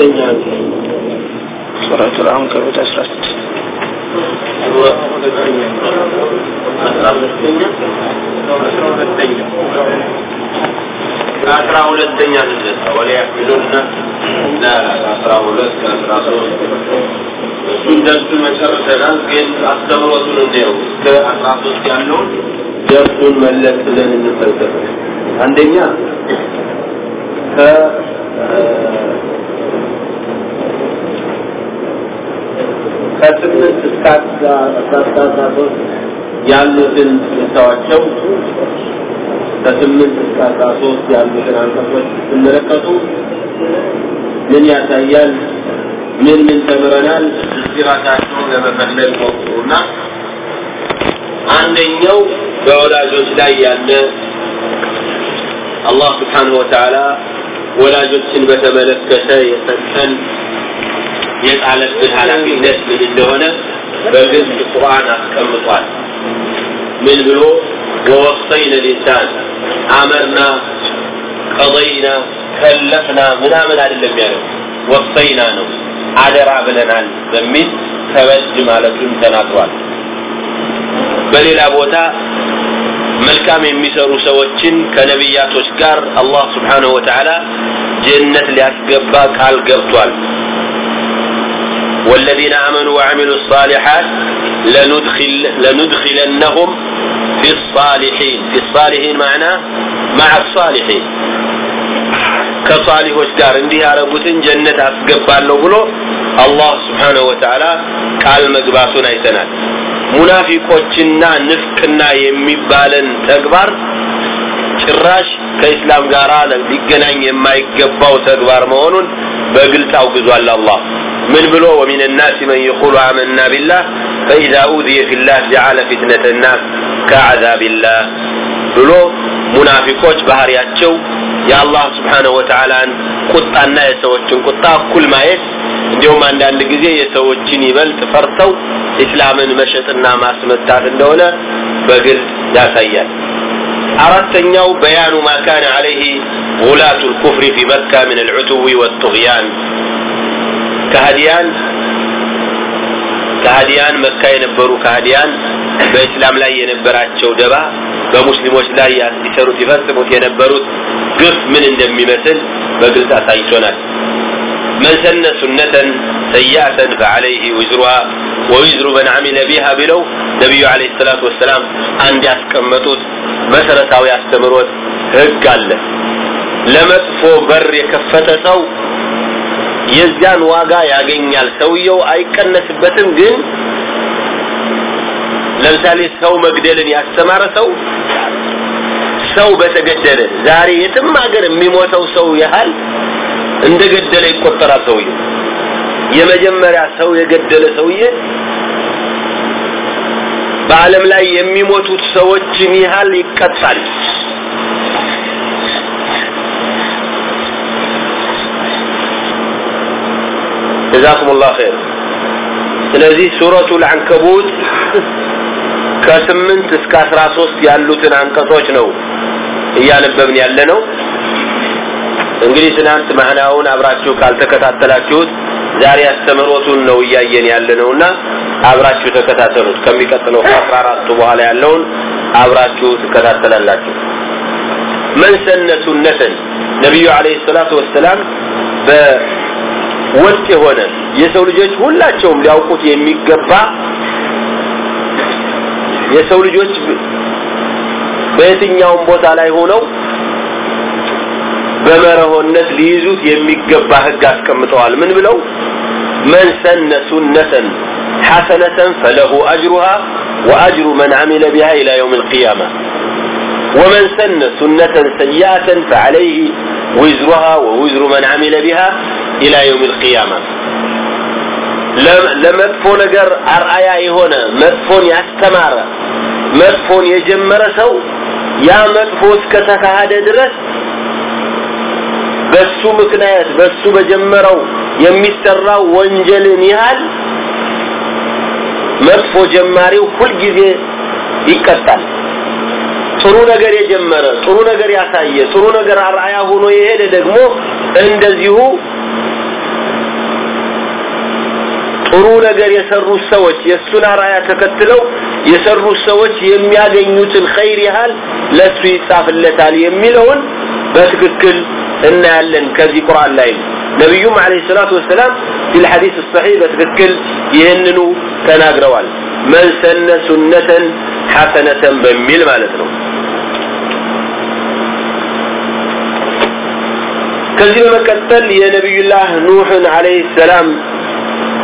ስድስተኛ ሱረቱል አንከቡት 16 አስራ ሁለተኛ ከአስራ እንነሳ ወሊያሕሚሉና አስራ ሁለት ከአስራ ሶስት እሱን ደርሱን መጨረሰናል ግን አስተምሮቱን እንየው እስከ አስራ ሶስት ያለውን ደርሱን መለስ ብለን እንመልከት አንደኛ ከስምንት እስከ አስራ ያሉትን ስልታዋቸው ከስምንት እስከ አስራ ያሉትን አንቀጾች ስትመለከቱ ምን ያሳያል? ምን ምን ተምረናል? እስቲራታቸውን ለመፈለግ ሞክሩና አንደኛው በወላጆች ላይ ያለ አላህ ስብሓንሁ ወተዓላ ወላጆችን በተመለከተ የሰጠን የጣለብን ኃላፊነት ምን እንደሆነ በግልጽ ቁርአን አስቀምጧል። ምን ብሎ ወወሰይነ ልኢንሳን አመርና ቀضይና ከለፍና ምናምን አይደለም ያለው ወሰይና ነው አደራ ብለናል በሚል ከበድ ማለቱን ተናግሯል። በሌላ ቦታ መልካም የሚሰሩ ሰዎችን ከነቢያቶች ጋር አላህ ስብሓንሁ ወተዓላ ጀነት ሊያስገባ ቃል ገብቷል። والذين آمنوا وعملوا الصالحات لندخل لندخلنهم في الصالحين في الصالحين معناه مع الصالحين ከሷሊሆች ጋር እንዲህ ያደረጉትን ጀነት አስገባለሁ ብሎ አላህ ስብሓነሁ ወተዓላ ቃል መግባቱን አይተናል። ሙናፊቆችና ንፍቅና የሚባለን ተግባር ጭራሽ ከኢስላም ጋር ሊገናኝ የማይገባው ተግባር መሆኑን በግልጽ አውግዟል አላህ ምን ብሎ ወሚን ናስ መን የቁሉ አመና ቢላህ ፈኢዛ ኡዝየ ፊላህ ጀዓለ ፊትነተ ናስ ከአዛቢላህ ብሎ ሙናፊቆች ባህሪያቸው የአላህ ስብሓነሁ ወተዓላን ቁጣና የሰዎችን ቁጣ እኩል ማየት እንዲሁም አንዳንድ ጊዜ የሰዎችን ይበልጥ ፈርተው ኢስላምን መሸጥና ማስመታት እንደሆነ በግልጽ ያሳያል። አራተኛው በያኑ ማካን ካነ ዐለይህ ጉላቱ ልኩፍሪ ፊ መካ ምን አልዑትዊ ወጡግያን ከሃዲያን ከሃዲያን መካ የነበሩ ከሃዲያን በእስላም ላይ የነበራቸው ደባ በሙስሊሞች ላይ ሲሰሩት ይፈጽሙት የነበሩት ግፍ ምን እንደሚመስል በግልጽ አሳይቶናል። من سن سنة سيئة فعليه وزرها ووزر من عمل بها بلو نبي عليه الصلاة والسلام عند ያስቀመጡት መሰረታዊ አስተምሮት ህግ አለ። ለመጥፎ በር የከፈተ ሰው የዚያን ዋጋ ያገኛል። ሰውየው አይቀነስበትም። ግን ለምሳሌ ሰው መግደልን ያስተማረ ሰው ሰው በተገደለ ዛሬ የትም ሀገር የሚሞተው ሰው ያህል እንደገደለ ይቆጠራል። ሰውየው የመጀመሪያ ሰው የገደለ ሰውዬ በዓለም ላይ የሚሞቱት ሰዎችን ያህል ይቀጣል። ጀዛኩም ላሁ ኸይር። ስለዚህ ሱረቱል አንከቡት ከስምንት እስከ አስራ ሶስት ያሉትን አንቀጾች ነው እያነበብን ያለ ነው። እንግዲህ ትናንት ማህናውን አብራችሁ ካልተከታተላችሁት ዛሬ አስተምህሮቱን ነው እያየን ያለ ነውና አብራችሁ ተከታተሉት። ከሚቀጥለው ከአስራ አራቱ በኋላ ያለውን አብራችሁ ትከታተላላችሁ። መን ነቢዩ አለይሂ ሰላቱ ወሰላም በወጥ የሆነ የሰው ልጆች ሁላቸውም ሊያውቁት የሚገባ የሰው ልጆች በየትኛውም ቦታ ላይ ሆነው በመርሆነት ሊይዙት የሚገባ ህግ አስቀምጠዋል። ምን ብለው መን ሰነ ሱነተን ሐሰነተን ፈለሁ አጅሩሃ ወአጅሩ መን አሚለ ቢሃ ኢላ የውም ልቅያማ ومن سن سنة سيئة فعليه وزرها ووزر من عمل بها ኢላ የውሚል ቂያማ ለመጥፎ ነገር አርአያ የሆነ መጥፎን ያስተማረ መጥፎን የጀመረ ሰው ያ መጥፎ እስከ ተካሄደ ድረስ በሱ ምክንያት በሱ በጀመረው የሚሰራው ወንጀልን ያህል መጥፎ ጀማሪው ሁልጊዜ ይቀጣል። ጥሩ ነገር የጀመረ ጥሩ ነገር ያሳየ ጥሩ ነገር አርአያ ሆኖ የሄደ ደግሞ እንደዚሁ ጥሩ ነገር የሰሩት ሰዎች የሱን አራያ ተከትለው የሰሩት ሰዎች የሚያገኙትን ኸይር ያህል ለሱ ይጻፍለታል የሚለውን በትክክል እናያለን ከዚህ ቁርአን ላይ። ነቢዩም አለይሂ ሰላቱ ወሰላም ፊል ሐዲስ ሰሒህ በትክክል ይህንኑ ተናግረዋል። መን ሰነ ሱነተን ሐሰነተን በሚል ማለት ነው። ከዚህ በመቀጠል የነቢዩላህ ኑሕን አለይሂ ሰላም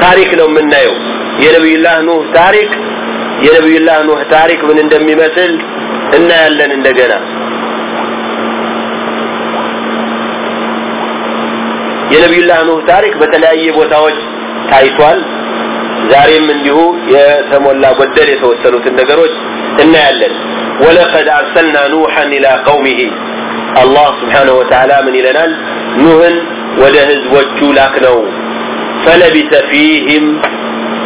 ታሪክ ነው የምናየው። የነቢዩላህ ኑህ ታሪክ የነቢዩላህ ኑህ ታሪክ ምን እንደሚመስል እናያለን እንደገና። የነቢዩላህ ኑህ ታሪክ በተለያየ ቦታዎች ታይቷል። ዛሬም እንዲሁ የተሞላ ጎደል የተወሰኑትን ነገሮች እናያለን። ወለቀድ አርሰልና ኑሐን ኢላ ቀውሚሂ አላህ ስብሓንሁ ወተዓላ ምን ይለናል? ኑህን ወደ ህዝቦቹ ላክ ነው ፈለቢሰ ፊህም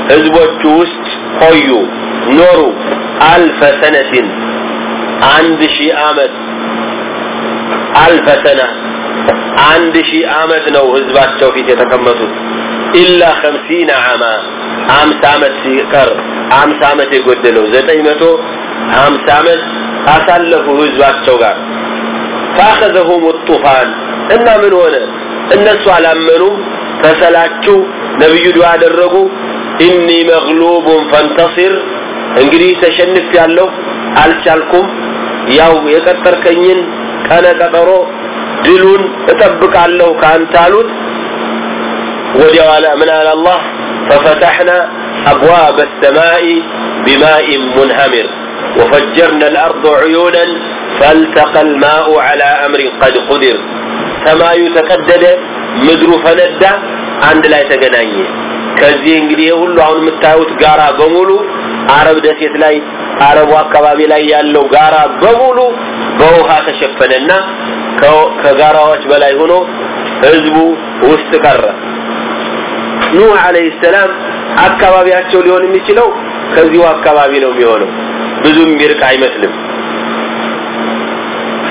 ህዝቦቹ ውስጥ ቆዩ ኖሩ አልፈ ሰነትን አንድ ሺህ ዓመት አልፈ ሰና አንድ ሺህ ዓመት ነው ህዝባቸው ፊት የተቀመጡት ኢላ ከምሲና ዓማ አምሳ ዓመት ሲቀር አምሳ ዓመት የጎደለው ዘጠኝ መቶ አምሳ ዓመት አሳለፉ ህዝባቸው ጋር فاخذهم الطوفان እና ምን ሆነ እነሱ አላመኑም ተሰላችሁ ነብዩ ዱዓ አደረጉ ኢኒ መግሉቡን ፈንተሲር እንግዲህ ተሸንፍ ያለው አልቻልኩም ያው የቀጠርከኝን ቀነ ቀጠሮ ድሉን እጠብቃለሁ ካንተ አሉት ወዲያው አለ ምን አለ አላህ ففتحنا أبواب السماء بماء منهمر وفجرنا الأرض عيونا فالتقى الماء على أمر قد قدر ሰማዩ ተቀደደ ምድሩ ፈነዳ አንድ ላይ ተገናኘ። ከዚህ እንግዲህ ሁሉ አሁን የምታዩት ጋራ በሙሉ አረብ ደሴት ላይ አረቡ አካባቢ ላይ ያለው ጋራ በሙሉ በውሃ ተሸፈነና ከጋራዎች በላይ ሆኖ ህዝቡ ውስጥ ቀረ። ኑህ አለይሂ ሰላም አካባቢያቸው ሊሆን የሚችለው ከዚሁ አካባቢ ነው የሚሆነው። ብዙም ቢርቅ አይመስልም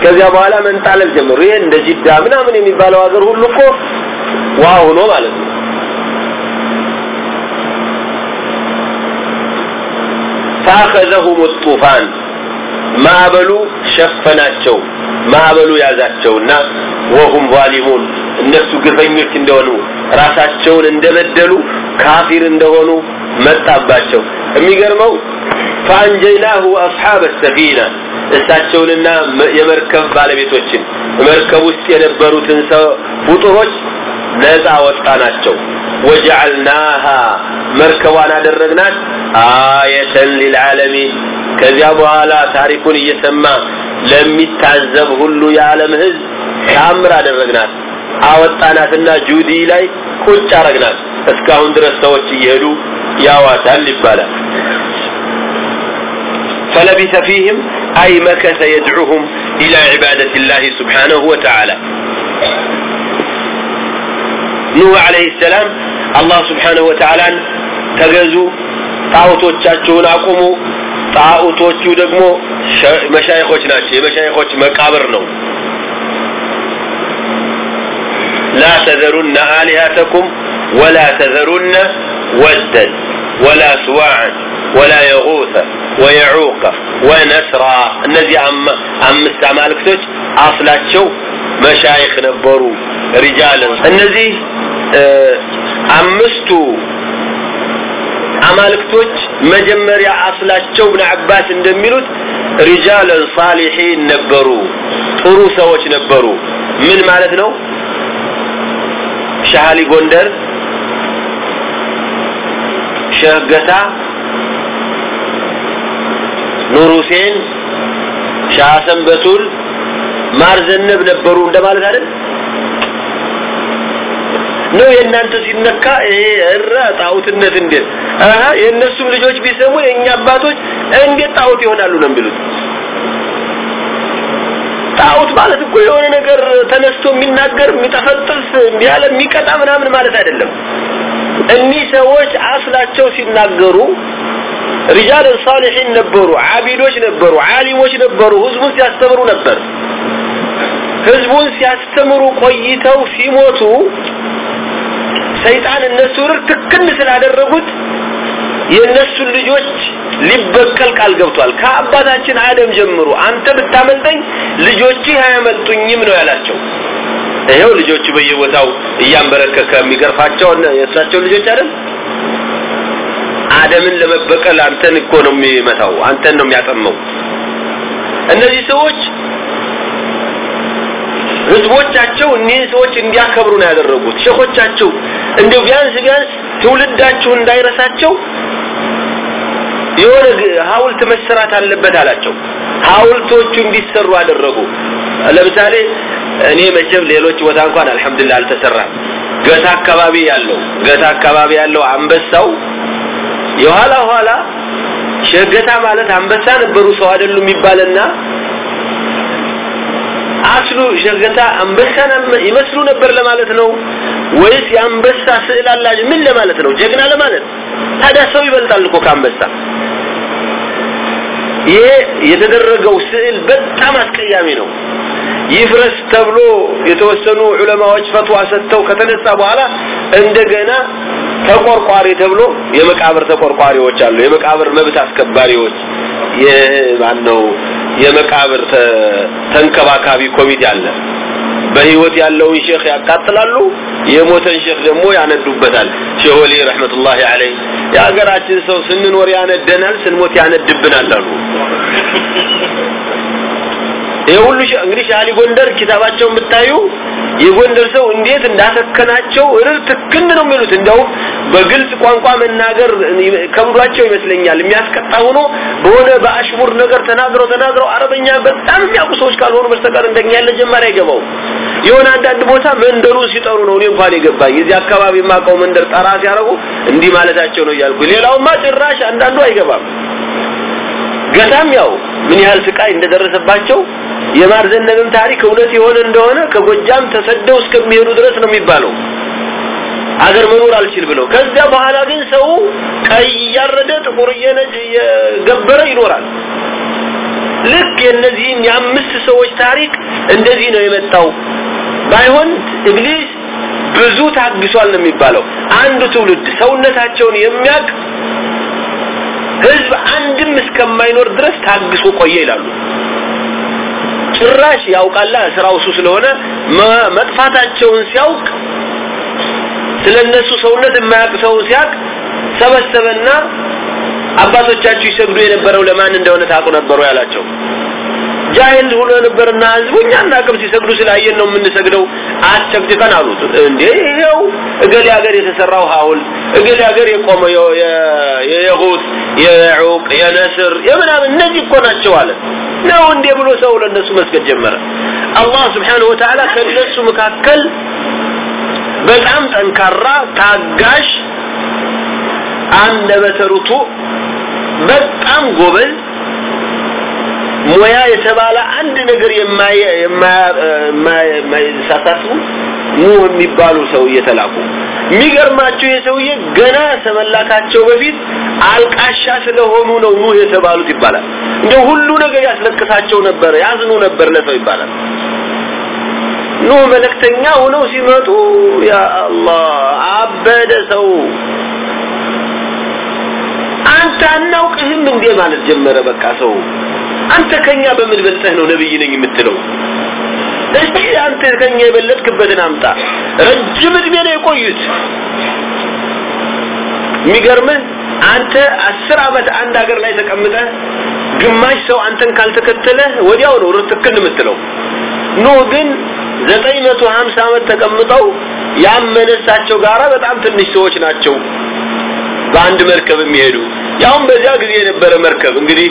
ከዚያ በኋላ መንጣለል ጀመሩ ይሄ እንደ ጅዳ ምናምን የሚባለው ሀገር ሁሉ እኮ ውሃ ሆኖ ማለት ነው فاخذهم الطوفان ማዕበሉ ሸፈናቸው ማዕበሉ ያዛቸውና ወሁም ዛሊሙን እነሱ ግፈኞች እንደሆኑ ራሳቸውን እንደበደሉ ካፊር እንደሆኑ መጣባቸው የሚገርመው ፈአንጀይናሁ አስሓበ ሰፊና እሳቸውንና የመርከብ ባለቤቶችን መርከብ ውስጥ የነበሩትን ፍጡሮች ነፃ ወጣናቸው። ወጀዐልናሃ መርከቧን አደረግናት። አየተን ሊልዓለሚን ከዚያ በኋላ ታሪኩን እየሰማ ለሚታዘብ ሁሉ የዓለም ህዝብ ታምር አደረግናት። አወጣናትና ጁዲ ላይ ቁጭ አረግናት። እስካሁን ድረስ ሰዎች እየሄዱ ያዋታል ይባላል فلبث فيهم أي مكث يدعوهم إلى عبادة الله سبحانه وتعالى نوح عليه السلام الله سبحانه وتعالى تجزوا ጣዖቶቻቸውን አቁሙ ጣዖቶቹ ደግሞ መሻይኾች ናቸው የመሻይኾች መቃብር ነው لا تذرن آلهتكم ولا تذرن ودا ولا سواعا ወላ የቁተ ወየዑቀ ወነስራ። እነዚህ አምስት አማልክቶች አስላቸው መሻይክ ነበሩ ሪጃልን እነዚህ አምስቱ አማልክቶች መጀመሪያ አስላቸው ብን አባስ እንደሚሉት ሪጃለን ሳሊሒን ነበሩ ጥሩ ሰዎች ነበሩ። ምን ማለት ነው? ሻሃሊ ጎንደር ሸህ ገታ ኑር ሁሴን ሻህ ሰንበቱል ማር ዘነብ ነበሩ እንደማለት አይደል? ነው የእናንተ ሲነካ ይሄ እረ ጣውትነት እንዴት? አሃ የእነሱም ልጆች ቢሰሙ የእኛ አባቶች እንዴት ጣውት ይሆናሉ ነው የሚሉት? ጣውት ማለት እኮ የሆነ ነገር ተነስቶ የሚናገር የሚጠፈጥፍ ያለ የሚቀጣ ምናምን ማለት አይደለም። እኒህ ሰዎች አስላቸው ሲናገሩ ሪጃል ሳሊሒን ነበሩ አቢዶች ነበሩ ዓሊሞች ነበሩ። ህዝቡን ሲያስተምሩ ነበር። ህዝቡን ሲያስተምሩ ቆይተው ሲሞቱ ሰይጣን እነሱ ትክክል ስላደረጉት የእነሱን ልጆች ሊበቀል ቃል ገብቷል። ከአባታችን አደም ጀምሮ አንተ ብታመልጠኝ ልጆችህ አያመልጡኝም ነው ያላቸው። ይሄው ልጆቹ በየቦታው እያንበረከከ የሚገርፋቸው የእሳቸው ልጆች አይደል አደምን ለመበቀል አንተን እኮ ነው የሚመታው አንተን ነው የሚያጠመው። እነዚህ ሰዎች ህዝቦቻቸው እኒህ ሰዎች እንዲያከብሩ ነው ያደረጉት። ሸኾቻቸው እንደው ቢያንስ ቢያንስ ትውልዳችሁ እንዳይረሳቸው የሆነ ሀውልት መሰራት አለበት አላቸው። ሀውልቶቹ እንዲሰሩ አደረጉ። ለምሳሌ እኔ መቼም ሌሎች ቦታ እንኳን አልহামዱሊላህ አልተሰራም። ገታ አካባቢ ያለው ገታ አካባቢ ያለው አንበሳው የኋላ ኋላ ሸገታ ማለት አንበሳ ነበሩ ሰው አይደሉም ይባልና አስሉ ሸገታ አንበሳን ይመስሉ ነበር ለማለት ነው ወይስ የአንበሳ ስዕል አላጅ? ምን ለማለት ነው? ጀግና ለማለት ታዲያ ሰው ይበልጣል እኮ ከአንበሳ። ይሄ የተደረገው ስዕል በጣም አስቀያሚ ነው። ይፍረስ ተብሎ የተወሰኑ ዑለማዎች ፈትዋ ሰጥተው ከተነሳ በኋላ እንደገና ተቆርቋሪ ተብሎ የመቃብር ተቆርቋሪዎች አሉ። የመቃብር መብት አስከባሪዎች የማን ነው የመቃብር ተንከባካቢ ኮሚቴ አለ። በህይወት ያለውን ሼክ ያቃጥላሉ የሞተን ሼክ ደግሞ ያነዱበታል። ሼህ ወሊ ረህመቱላሂ ዐለይህ የሀገራችን ሰው ስንኖር ያነደናል ስንሞት ያነድብናል አሉ ይሄ ሁሉ እንግዲህ ሻሊ ጎንደር ኪታባቸውን ብታዩ የጎንደር ሰው እንዴት እንዳሰከናቸው እርር ትክን ነው የሚሉት። እንደውም በግልጽ ቋንቋ መናገር ከብዷቸው ይመስለኛል። የሚያስቀጣ ሆኖ በሆነ በአሽሙር ነገር ተናግረው ተናግረው አረበኛ በጣም የሚያውቁ ሰዎች ካልሆኑ በስተቀር እንደኛ ያለ ጀማሪ አይገባው የሆነ አንዳንድ ቦታ መንደሩን ሲጠሩ ነው እኔ እንኳን የገባኝ። እዚህ አካባቢ የማውቀው መንደር ጠራ ሲያደርጉ እንዲህ ማለታቸው ነው እያልኩ ሌላውማ ጭራሽ አንዳንዱ አይገባም። ገታም ያው ምን ያህል ስቃይ እንደደረሰባቸው የማር ዘነበም ታሪክ እውነት የሆነ እንደሆነ ከጎጃም ተሰደው እስከሚሄዱ ድረስ ነው የሚባለው። አገር መኖር አልችል ብለው። ከዚያ በኋላ ግን ሰው ቀይ እያረደ ጥቁር እየነጭ እየገበረ ይኖራል። ልክ የነዚህም የአምስት ሰዎች ታሪክ እንደዚህ ነው የመጣው። ባይሆን ኢብሊስ ብዙ ታግሷል ነው የሚባለው። አንዱ ትውልድ ሰውነታቸውን የሚያቅ ህዝብ አንድም እስከማይኖር ድረስ ታግሶ ቆየ ይላሉ ጭራሽ ያውቃላ ስራው እሱ ስለሆነ መጥፋታቸውን ሲያውቅ ስለነሱ ሰውነት የማያውቅ ሰው ሲያውቅ ሰበሰበና አባቶቻችሁ ይሰግዱ የነበረው ለማን እንደሆነ ታውቁ ነበሩ ያላቸው ጃሂል ሆኖ ነበርና ህዝቡ እኛ ሲሰግዱ ስላየን ነው የምንሰግደው። አስቸግድቀን አሉት። እንዴ ይሄው እገሌ ሀገር የተሰራው ሐውል እገሌ ሀገር የቆመው የየሁት የዑቅ የነስር የምናምን እነዚህ እኮ ናቸው አለ። ነው እንዴ ብሎ ሰው ለነሱ መስገድ ጀመረ። አላህ Wa Ta'ala ከነሱ መካከል በጣም ጠንካራ ታጋሽ አንደበተ በጣም ጎበዝ ሙያ የተባለ አንድ ነገር የማይሳሳቱ ኑ የሚባሉ ሰው እየተላኩ የሚገርማቸው የሰውዬ ገና ከመላካቸው በፊት አልቃሻ ስለሆኑ ነው ኑህ የተባሉት ይባላል። እንደው ሁሉ ነገር ያስለቅሳቸው ነበር ያዝኑ ነበር ለሰው ይባላል። ኑህ መልእክተኛ ሆነው ሲመጡ ያ አላህ አበደ ሰው። አንተ አናውቅህም እንዴ ማለት ጀመረ በቃ ሰው አንተ ከኛ በምን በልጠህ ነው ነብይ ነኝ የምትለው? እስቲ አንተ ከኛ የበለጥክበትን አምጣ። ረጅም እድሜ ነው የቆዩት። የሚገርምህ አንተ አስር አመት አንድ ሀገር ላይ ተቀምጠህ ግማሽ ሰው አንተን ካልተከተለ ወዲያው ነው ርትክን የምትለው። ኖ ግን 950 አመት ተቀምጠው ያመነሳቸው ጋራ በጣም ትንሽ ሰዎች ናቸው በአንድ መርከብ የሚሄዱ ያውም በዚያ ጊዜ የነበረ መርከብ እንግዲህ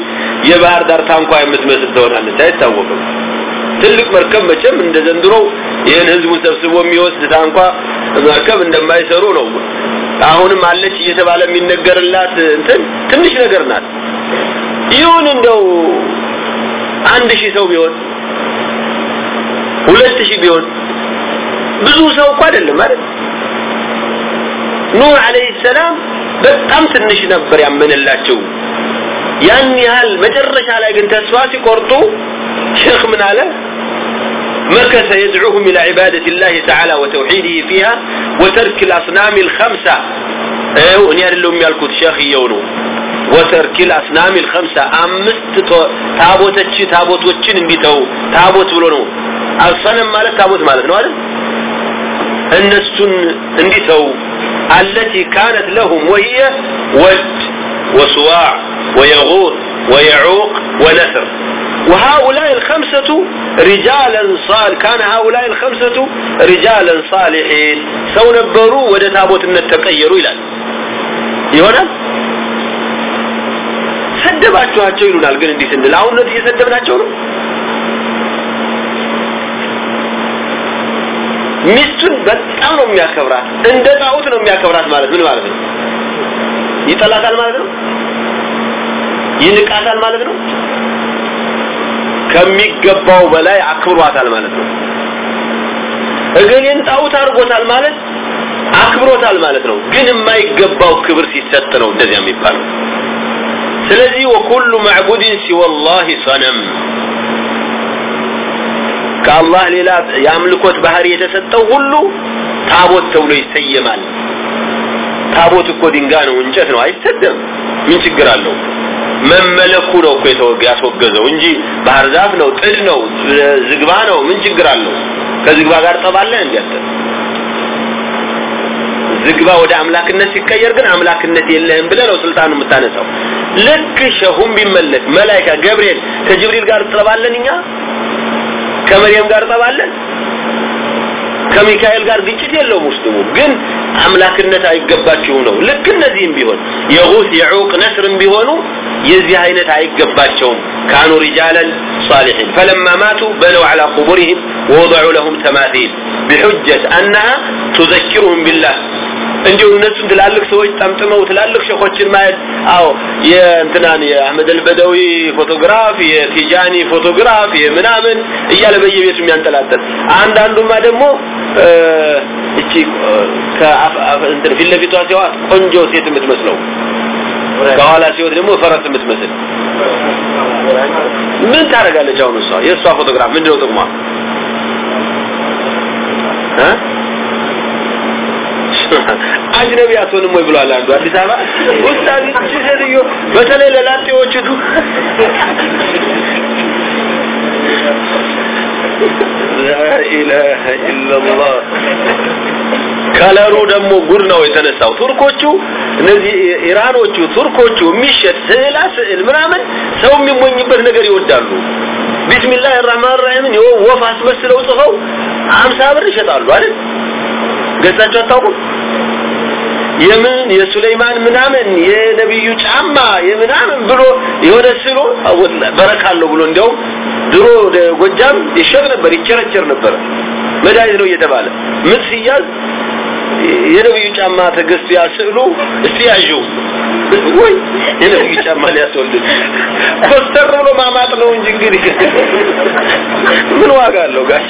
የባህር ዳር ታንኳ የምትመስል ትሆናለች። አይታወቅም። ትልቅ መርከብ መቼም እንደ ዘንድሮው ይህን ህዝቡን ሰብስቦ የሚወስድ ታንኳ መርከብ እንደማይሰሩ ነው። አሁንም አለች እየተባለ የሚነገርላት እንትን ትንሽ ነገር ናት። ይሁን እንደው አንድ ሺህ ሰው ቢሆን ሁለት ሺህ ቢሆን ብዙ ሰው እኮ አይደለም አይደል? ኑህ አለይሂ ሰላም በጣም ትንሽ ነበር ያመነላቸው ያን ያህል መጨረሻ ላይ ግን ተስፋ ሲቆርጡ ሼክ ምን አለ مكث يدعوهم إلى عبادة الله تعالى وتوحيده فيها وترك الأصنام الخمسة أيو أن يرلهم يالكوت شيخ يونو وترك الأصنام الخمسة أمست تابوتتش تابوتوتشن انديتو تابوت بلونو الصنم مالت تابوت مالت نو አይደል እነሱን እንዲተው التي كانت لهم وهي ود وسواع ويغوث ويعوق ونثر وهؤلاء الخمسة رجالا صال كان هؤلاء الخمسة رجالا صالحين سو نبروا ودا تابوت التقيروا ይላል ይሆናል ሰደባችኋቸው ይሉናል ግን እንዲህ ስንል አሁን እነዚህ እየሰደብናቸው ነው ሚስቱን በጣም ነው የሚያከብራት። እንደ ጣዖት ነው የሚያከብራት ማለት ምን ማለት ነው? ይጠላታል ማለት ነው? ይንቃታል ማለት ነው? ከሚገባው በላይ አክብሯታል ማለት ነው። እገሌን ጣዖት አድርጎታል ማለት አክብሮታል ማለት ነው። ግን የማይገባው ክብር ሲሰጥ ነው እንደዚያ የሚባለው። ስለዚህ ወኩሉ ማዕቡድን ሲወላሂ ሰነም ከአላህ ሌላ የአምልኮት ባህሪ የተሰጠው ሁሉ ታቦት ተብሎ ይሰየማል። ታቦት እኮ ድንጋይ ነው እንጨት ነው። አይሰደም። ምን ችግር አለው? መመለኩ ነው እኮ ያስወገዘው እንጂ ባህር ዛፍ ነው ጥድ ነው ዝግባ ነው። ምን ችግር አለው? ከዝግባ ጋር ጠባለህ እንዲያተ ዝግባ ወደ አምላክነት ሲቀየር ግን አምላክነት የለህም ብለህ ነው ስልጣኑ የምታነሳው። ልክ ሸሁም ቢመለክ መላይካ ገብርኤል ከጅብሪል ጋር ጠባለን እኛ ከመርየም ጋር ጠባለን ከሚካኤል ጋር ግጭት የለው ሙስሊሙ ግን አምላክነት አይገባችሁ ነው ልክ እነዚህም ቢሆን የጉስ የዑቅ ነስርም ቢሆኑ የዚህ አይነት አይገባቸውም ካኑ ሪጃላን صالحين فلما ماتوا بنوا على قبورهم ووضعوا لهم تماثيل بحجة أنها تذكرهم بالله እንዲሁ እነሱን ትላልቅ ሰዎች ጠምጥመው ትላልቅ ሸኾችን ማየት። አዎ የእንትናን የአህመድ አልበደዊ ፎቶግራፍ የቲጃኒ ፎቶግራፍ የምናምን እያለ በየቤቱ የሚያንጠላጠል አንዳንዱማ ደግሞ እቺ እንትን ፊት ለፊቷ ሲዋት ቆንጆ ሴት የምትመስለው ከኋላ ሲወት ደግሞ ፈረስ የምትመስል። ምን ታደርጋለች አሁን እሷ? የእሷ ፎቶግራፍ ምንድነው ጥቅሟ አጅነቢ አትሆንም ወይ ብሏል አንዱ አዲስ አበባ። ኡስታዝ እቺ ሴትዮ በተለይ ለላጤዎቹ ላኢላሃ ከለሩ ደግሞ ጉድ ነው የተነሳው። ቱርኮቹ እነዚህ ኢራኖቹ ቱርኮቹ የሚሸጥ ስዕላ ስዕል ምናምን ሰው የሚሞኝበት ነገር ይወዳሉ። ቢስሚላህ ራህማን ራሂምን የወፍ አስመስለው ጽፈው አምሳ ብር ይሸጣሉ አይደል? ገዛቸው አታውቁም የምን የሱለይማን ምናምን የነብዩ ጫማ የምናምን ብሎ የሆነ ስሎ በረካለሁ ብሎ እንዲያው ድሮ ወደ ጎጃም ይሸጥ ነበር ይቸረቸር ነበር። መድኃኒት ነው እየተባለ ምጥ ሲያዝ የነብዩ ጫማ ተገዝቶ ያስዕሉ እስቲ ያዡ። ወይ የነብዩ ጫማ ሊያስወልድ ኮስተር ብሎ ማማጥ ነው እንጂ እንግዲህ ምን ዋጋ አለው ጋሽ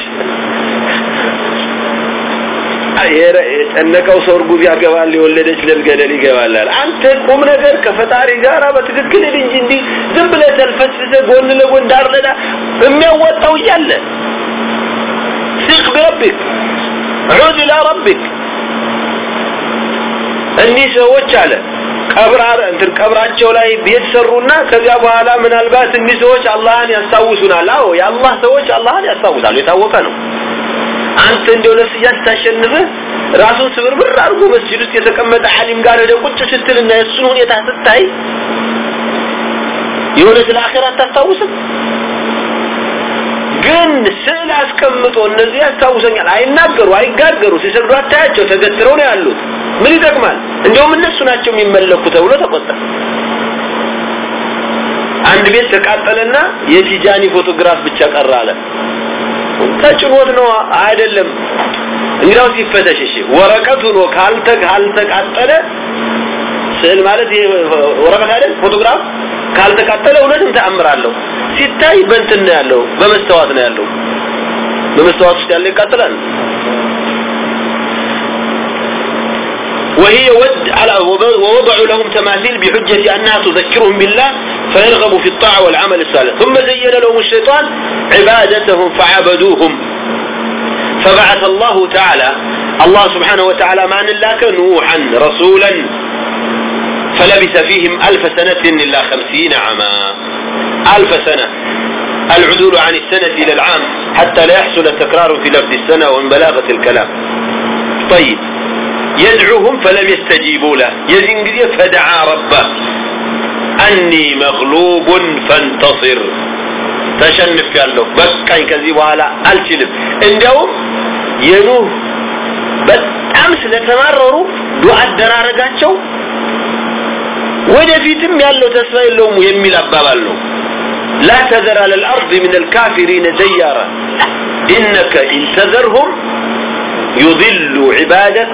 የጨነቀው ሰው እርጉዝ ያገባል የወለደች ለልገደል ይገባላል። አንተ ቁም ነገር ከፈጣሪ ጋር በትክክል እንጂ እንዲህ ዝም ብለህ ተልፈስፈ ጎን ለጎን ዳር ለዳ የሚያወጣው እያለ ቢረቢክ ዑድ ኢላ ረቢክ። እኒህ ሰዎች አለ ቀብራ እንትን ቀብራቸው ላይ ቤት ሰሩና ከዚያ በኋላ ምናልባት እኒህ ሰዎች አላህን ያስታውሱናል። አዎ የአላህ ሰዎች አላህን ያስታውሳሉ። የታወቀ ነው አንተ እንደው ነፍስያ ስታሸንፍህ ራሱን ስብርብር አድርጎ መስጂድ ውስጥ የተቀመጠ ዓሊም ጋር ሄደ ቁጭ ስትልና የእሱን ሁኔታ ስታይ የሆነ ስለ አኺራ አታስታውስም? ግን ስዕል አስቀምጦ እነዚህ ያስታውሰኛል። አይናገሩ አይጋገሩ ሲሰግዱ አታያቸው ተገትረው ነው ያሉት። ምን ይጠቅማል? እንደውም እነሱ ናቸው የሚመለኩ ተብሎ ተቆጠረ። አንድ ቤት ተቃጠለና የቲጃኒ ፎቶግራፍ ብቻ ቀረ አለ ተጭኖት ነው አይደለም። እንግዲያው ሲፈተሽ እሺ ወረቀቱ ነው ካልተ ካልተቃጠለ ስዕል ማለት ይሄ ወረቀት አይደል? ፎቶግራፍ ካልተቃጠለ እውነትም ተአምራለሁ። ሲታይ በእንትን ነው ያለው በመስተዋት ነው ያለው። በመስተዋት ውስጥ ያለ ይቃጠላል وهي ود على ووضعوا لهم تماثيل بحجة أنها تذكرهم بالله فيرغبوا في الطاعة والعمل الصالح. ثم زين لهم الشيطان عبادتهم فعبدوهم. فبعث الله تعالى الله سبحانه وتعالى ما نلاك نوحا رسولا فلبث فيهم ألف سنة إلا خمسين عاما. ألف سنة. العدول عن السنة إلى العام حتى لا يحصل التكرار في لفظ السنة ومن بلاغة الكلام. طيب. يدعوهم فلم يستجيبوا له يزين فدعا ربه أني مغلوب فانتصر ተሸንፍ ያለሁ በቃኝ ከዚህ በኋላ አልችልም እንዲያውም የኑህ በጣም ስለተማረሩ ዱዓ አደራረጋቸው ወደፊትም ያለው ተስፋ የለውም የሚል አባባል ነው لا تذر على الأرض من الكافرين ديارا إنك إن تذرهم يضل عبادك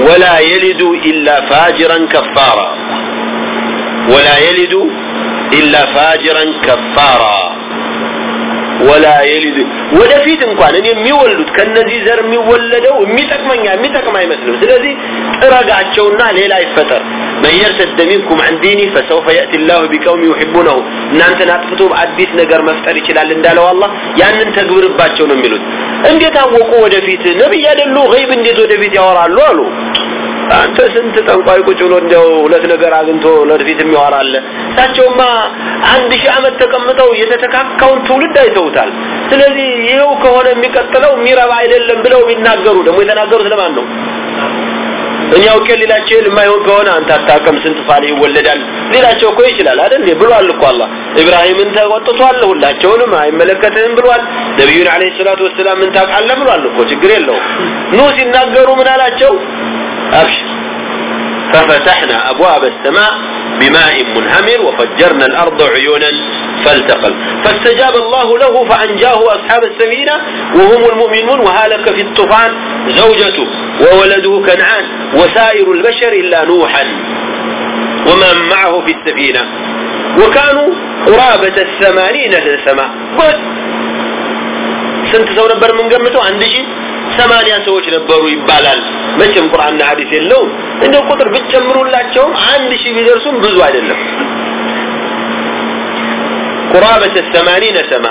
ولا يلد إلا فاجرا كفارا. ولا يلد إلا فاجرا كفارا. ወላ የሊድ ወደፊት እንኳን እኔ የሚወልዱት ከነዚህ ዘር የሚወለደው የሚጠቅመኛ የሚጠቅም አይመስልም ስለዚህ ጥረጋቸውና ሌላ ይፈጠር من يرتد منكم عن ديني فسوف يأتي الله بقوم يحبونه እናንተን አጥፍቶ አዲስ ነገር መፍጠር ይችላል እንዳለው አላህ ያንን ተግብርባቸው ነው የሚሉት እንዴት አወቁ ወደፊት ነብይ አይደሉ ገይብ እንዴት ወደፊት ያወራሉ አሉ አንተ ስንት ጠንቋይ ቁጭ ብሎ እንደው ሁለት ነገር አግኝቶ ለፊት የሚያወራለ እሳቸውማ አንድ ሺህ ዓመት ተቀምጠው የተተካካውን ትውልድ አይተውታል ስለዚህ ይኸው ከሆነ የሚቀጥለው የሚረባ አይደለም ብለው ቢናገሩ ደግሞ የተናገሩት ለማን ነው እኔ አውቄ ሌላቸው የማይሆን ከሆነ አንተ አታውቅም ስንት ፋሌ ይወለዳል ሌላቸው እኮ ይችላል አይደል እንዴ ብሏል እኮ አላህ ኢብራሂምን ተቆጥቷል ሁላቸውንም አይመለከትህም ብሏል ነብዩን አለይሂ ሰላቱ ወሰላም ምን ታውቃለህ ብሏል እኮ ችግር የለው ኑ ሲናገሩ ምን አላቸው أبشر ففتحنا أبواب السماء بماء منهمر وفجرنا الأرض عيونا فالتقل فاستجاب الله له فأنجاه أصحاب السفينة وهم المؤمنون وهلك في الطوفان زوجته وولده كنعان وسائر البشر إلا نوحا ومن معه في السفينة وكانوا قرابة الثمانين سماء بس سنت سو نبر من قمته عند شيء ሰማንያ ሰዎች ነበሩ ይባላል መቼም ቁርአንና ሐዲስ የለውም እንደ ቁጥር ብትጨምሩላቸውም አንድ ሺህ ቢደርሱም ብዙ አይደለም قرابة الثمانين سنة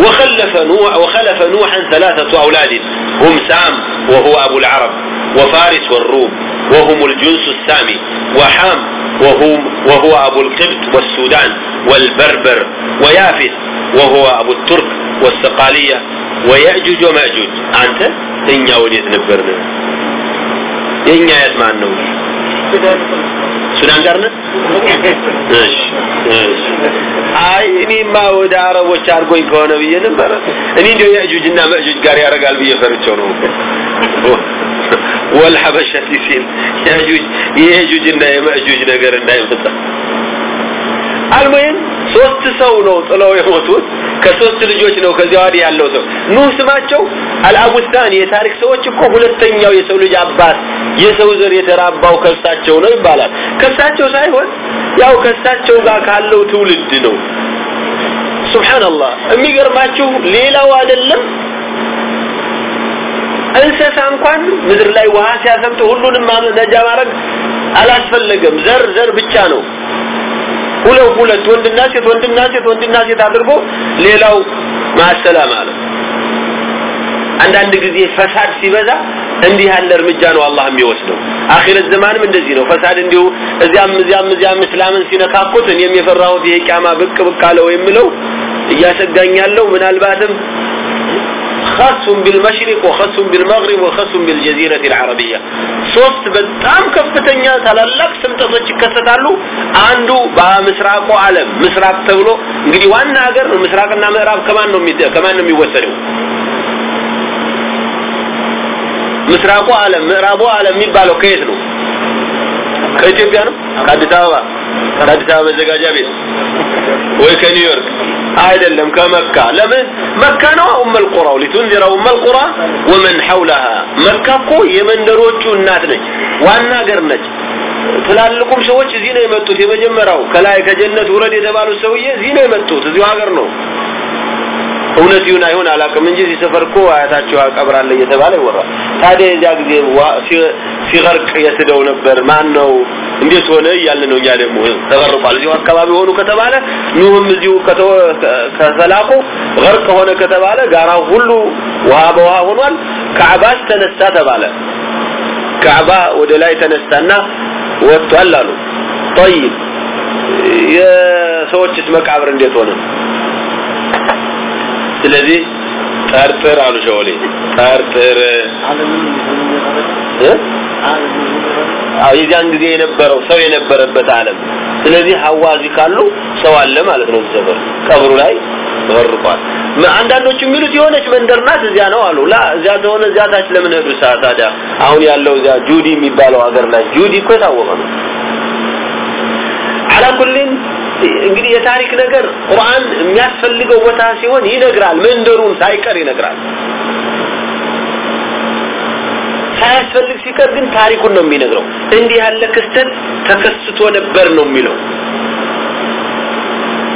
وخلف نوح وخلف نوحا ثلاثة أولاد. هم سام وهو أبو العرب وفارس والروم وهم الجنس السامي وحام وهو, وهو أبو القبط والسودان والبربر ويافث وهو أبو الترك والسقالية ويأجوج ومأجوج. أنت؟ إنيا وليت نبرنا. إنيا يسمع النو ሱዳን ጋር ነህ እሺ እሺ። አይ እኔማ ወደ አረቦች አድርጎኝ ከሆነ ብዬ ነበረ እኔ እንደው ያጁጅና መእጁጅ ጋር ያደርጋል ብዬ ፈርቸው ነው ወልሐበሸት ሲል ያጁጅ የያጁጅና የመእጁጅ ነገር እንዳይመጣ። አልሙሂም ሶስት ሰው ነው ጥለው የሞቱት። ከሶስት ልጆች ነው ከዚያ ወዲህ ያለው ሰው። ኑህ ስማቸው አልአቡስታን የታሪክ ሰዎች እኮ ሁለተኛው የሰው ልጅ አባት የሰው ዘር የተራባው ከሳቸው ነው ይባላል። ከሳቸው ሳይሆን ያው ከሳቸው ጋር ካለው ትውልድ ነው። ሱብሃንአላህ የሚገርማችሁ ሌላው አይደለም። እንስሳ እንኳን ምድር ላይ ውሃ ሲያሰምጥ ሁሉንም ነጃ ማድረግ አላስፈለገም። ዘር ዘር ብቻ ነው። ሁለት ሁለት ወንድና ሴት ወንድና ሴት ወንድና ሴት አድርጎ ሌላው ማሰላም አለ አንዳንድ ጊዜ ፈሳድ ሲበዛ እንዲህ ያለ እርምጃ ነው አላህ የሚወስደው አኺረት ዘማንም እንደዚህ ነው ፈሳድ እንዲሁ እዚያም እዚያም እዚያም እስላምን ሲነካኩት እኔም የፈራሁት ይሄ ቂያማ ብቅ ብቅ አለው የሚለው እያሰጋኝ ያለው ምናልባትም خاص بالمشرق وخاص بالمغرب وخاص بالجزيرة العربية ሶስት በጣም ከፍተኛ ታላላቅ ስምጠቶች ይከሰታሉ አንዱ በምስራቁ ዓለም ምስራቅ ተብሎ እንግዲህ ዋና ሀገር ምስራቅና ምዕራብ ከማን ነው ከማን ነው የሚወሰደው ምስራቁ ዓለም ምዕራቡ ዓለም የሚባለው ከየት ነው? ከኢትዮጵያ ነው? ከአዲስ አበባ? ከአዲስ አበባ መዘጋጃ ቤት? ወይ ከኒውዮርክ? አይደለም ከመካ። ለምን? መካ ነው ኡመል ቁራው ሊቱንዚራ ኡመል ቁራ ወመን ሐውለሃ መካ እኮ የመንደሮቹ እናት ነች ዋና ሀገር ነች። ትላልቁም ሰዎች እዚህ ነው የመጡት። የመጀመሪያው ከላይ ከጀነት ውረድ የተባሉት ሰውዬ እዚህ ነው የመጡት። እዚሁ ሀገር ነው እውነት ይሁን አይሁን አላውቅም እንጂ እዚህ እኮ አያታቸው አቀብራለ እየተባለ ይወራል። ታዲያ የዚያ ጊዜ ሲገርቅ የስደው ነበር ማን ነው እንዴት ሆነ እያልን ነው። እኛ ደግሞ ተገርቋል እዚሁ አካባቢ ሆኑ ከተባለ ኑህም እዚሁ ከተላኩ ገርቅ ሆነ ከተባለ ጋራ ሁሉ ውሃ በውሃ ሆኗል። ከዕባስ ተነሳ ተባለ። ከዕባ ወደ ላይ ተነሳና ወጥቷል አሉ። ጠይብ የሰዎችስ መቃብር እንዴት ሆነ? ስለዚህ ጠርጥር አሉ ሸወሌ። ጠርጥር። የዚያን ጊዜ የነበረው ሰው የነበረበት ዓለም። ስለዚህ ሐዋዚ ካሉ ሰው አለ ማለት ነው ዘበር ቀብሩ ላይ ተወርቋል። አንዳንዶቹ የሚሉት የሆነች መንደር ናት እዚያ ነው አሉ። ላ እዚያ ተሆነ እዚያ ታች ለምን ሄዱ? ታዲያ አሁን ያለው እዚያ ጁዲ የሚባለው ሀገር ላይ ጁዲ እኮ የታወቀ ነው። አላ ኩሊን እንግዲህ የታሪክ ነገር ቁርአን የሚያስፈልገው ቦታ ሲሆን ይነግራል፣ መንደሩን ሳይቀር ይነግራል። ሳያስፈልግ ሲቀር ግን ታሪኩን ነው የሚነግረው። እንዲህ ያለ ክስተት ተከስቶ ነበር ነው የሚለው።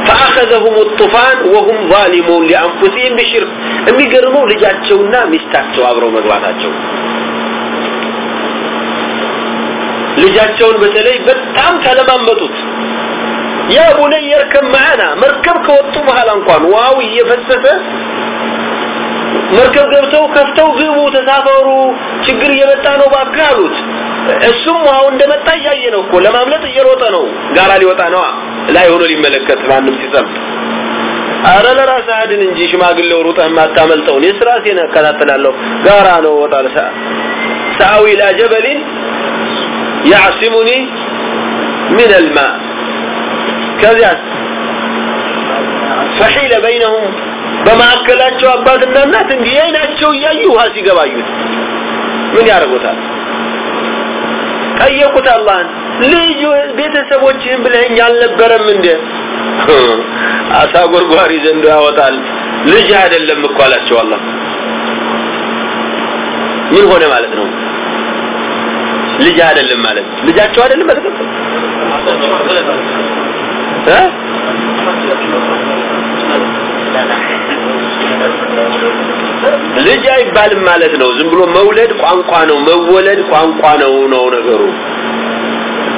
ፈአኸዘሁም ጡፋን ወሁም ዛሊሙን ሊአንፉሲህም ቢሽርክ። የሚገርመው ልጃቸውና ሚስታቸው አብረው መግባታቸው ልጃቸውን በተለይ በጣም ተለማመጡት። ያ ቡነይ የርከብ መዓና መርከብ ከወጡ በኋላ እንኳን ዋው እየፈሰሰ መርከብ ገብተው ከፍተው ግቡ ተሳፈሩ ችግር እየመጣ ነው እባክህ እሱም ውሃው እንደመጣ እያየ ነው እኮ ለማምለጥ እየሮጠ ነው። ጋራ ሊወጣ ነዋ። ላይ ሆኖ ሊመለከት ማንም ሲሰምጥ። አረ ለራስህ አድን እንጂ ሽማግሌው ሩጠህ ማታመልጠው እኔ ስራሴን እከታተላለሁ። ጋራ ነው ወጣል። ሰአዊ ኢላ ጀበሊን ያዕሲሙኒ ሚን አልማ ከዚያስ ፈሒለ በይነሁም በማዕከላቸው አባትና እናት እንዲህ አይናቸው እያዩ ውሃ ሲገባዩት ምን ያደርጉታል? ጠየቁት አላህን። ልጅ ቤተሰቦችህን ብለኸኝ አልነበረም እንደ አሳ ጎርጓሪ ዘንዶ ያወጣል። ልጅ አይደለም እኮ አላቸው አላህ። ምን ሆነ ማለት ነው? ልጅ አይደለም ማለት ልጃቸው አይደለም እ ልጅ አይባልም ማለት ነው ዝም ብሎ መውለድ ቋንቋ ነው መወለድ ቋንቋ ነው ነው ነገሩ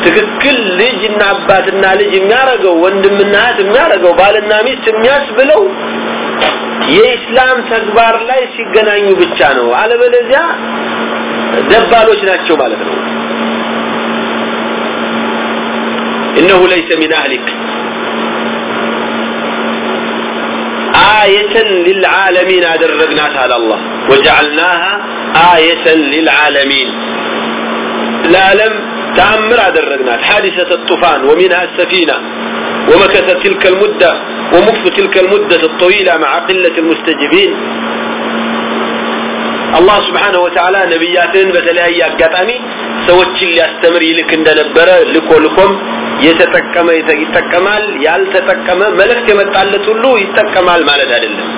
ትክክል ልጅና አባትና ልጅ የሚያረገው ወንድምና እህት የሚያረገው ባልና ሚስት የሚያስብለው የኢስላም ተግባር ላይ ሲገናኙ ብቻ ነው አለበለዚያ ደባሎች ናቸው ማለት ነው إنه ليس من أهلك آية للعالمين أدرقناها الله وجعلناها آية للعالمين. لا لم تعمر أدرقناها حادثة الطوفان ومنها السفينة ومكث تلك المدة ومكث تلك المدة الطويلة مع قلة المستجيبين. الله سبحانه وتعالى نبياتين بتلاقي أقاطمي سوى تشيل اللي أستمر اندنبرا ندبر لكم የተጠቀመ ይጠቀማል ያልተጠቀመ መልእክት የመጣለት ሁሉ ይጠቀማል ማለት አይደለም።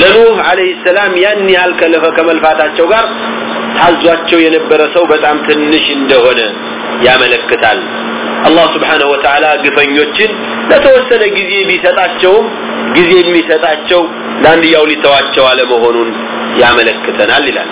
ለኑህ አለይሂ ሰላም ያን ያህል ከመልፋታቸው ጋር ታዟቸው የነበረ ሰው በጣም ትንሽ እንደሆነ ያመለክታል። አላህ Wa Ta'ala ግፈኞችን ለተወሰነ ጊዜ ቢሰጣቸውም ጊዜ የሚሰጣቸው ለአንድያው ሊተዋቸው አለመሆኑን ያመለክተናል ይላል